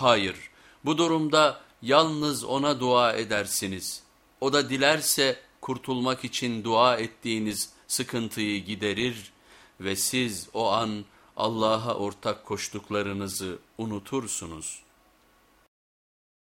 Hayır, bu durumda yalnız ona dua edersiniz. O da dilerse kurtulmak için dua ettiğiniz sıkıntıyı giderir ve siz o an Allah'a ortak koştuklarınızı unutursunuz.''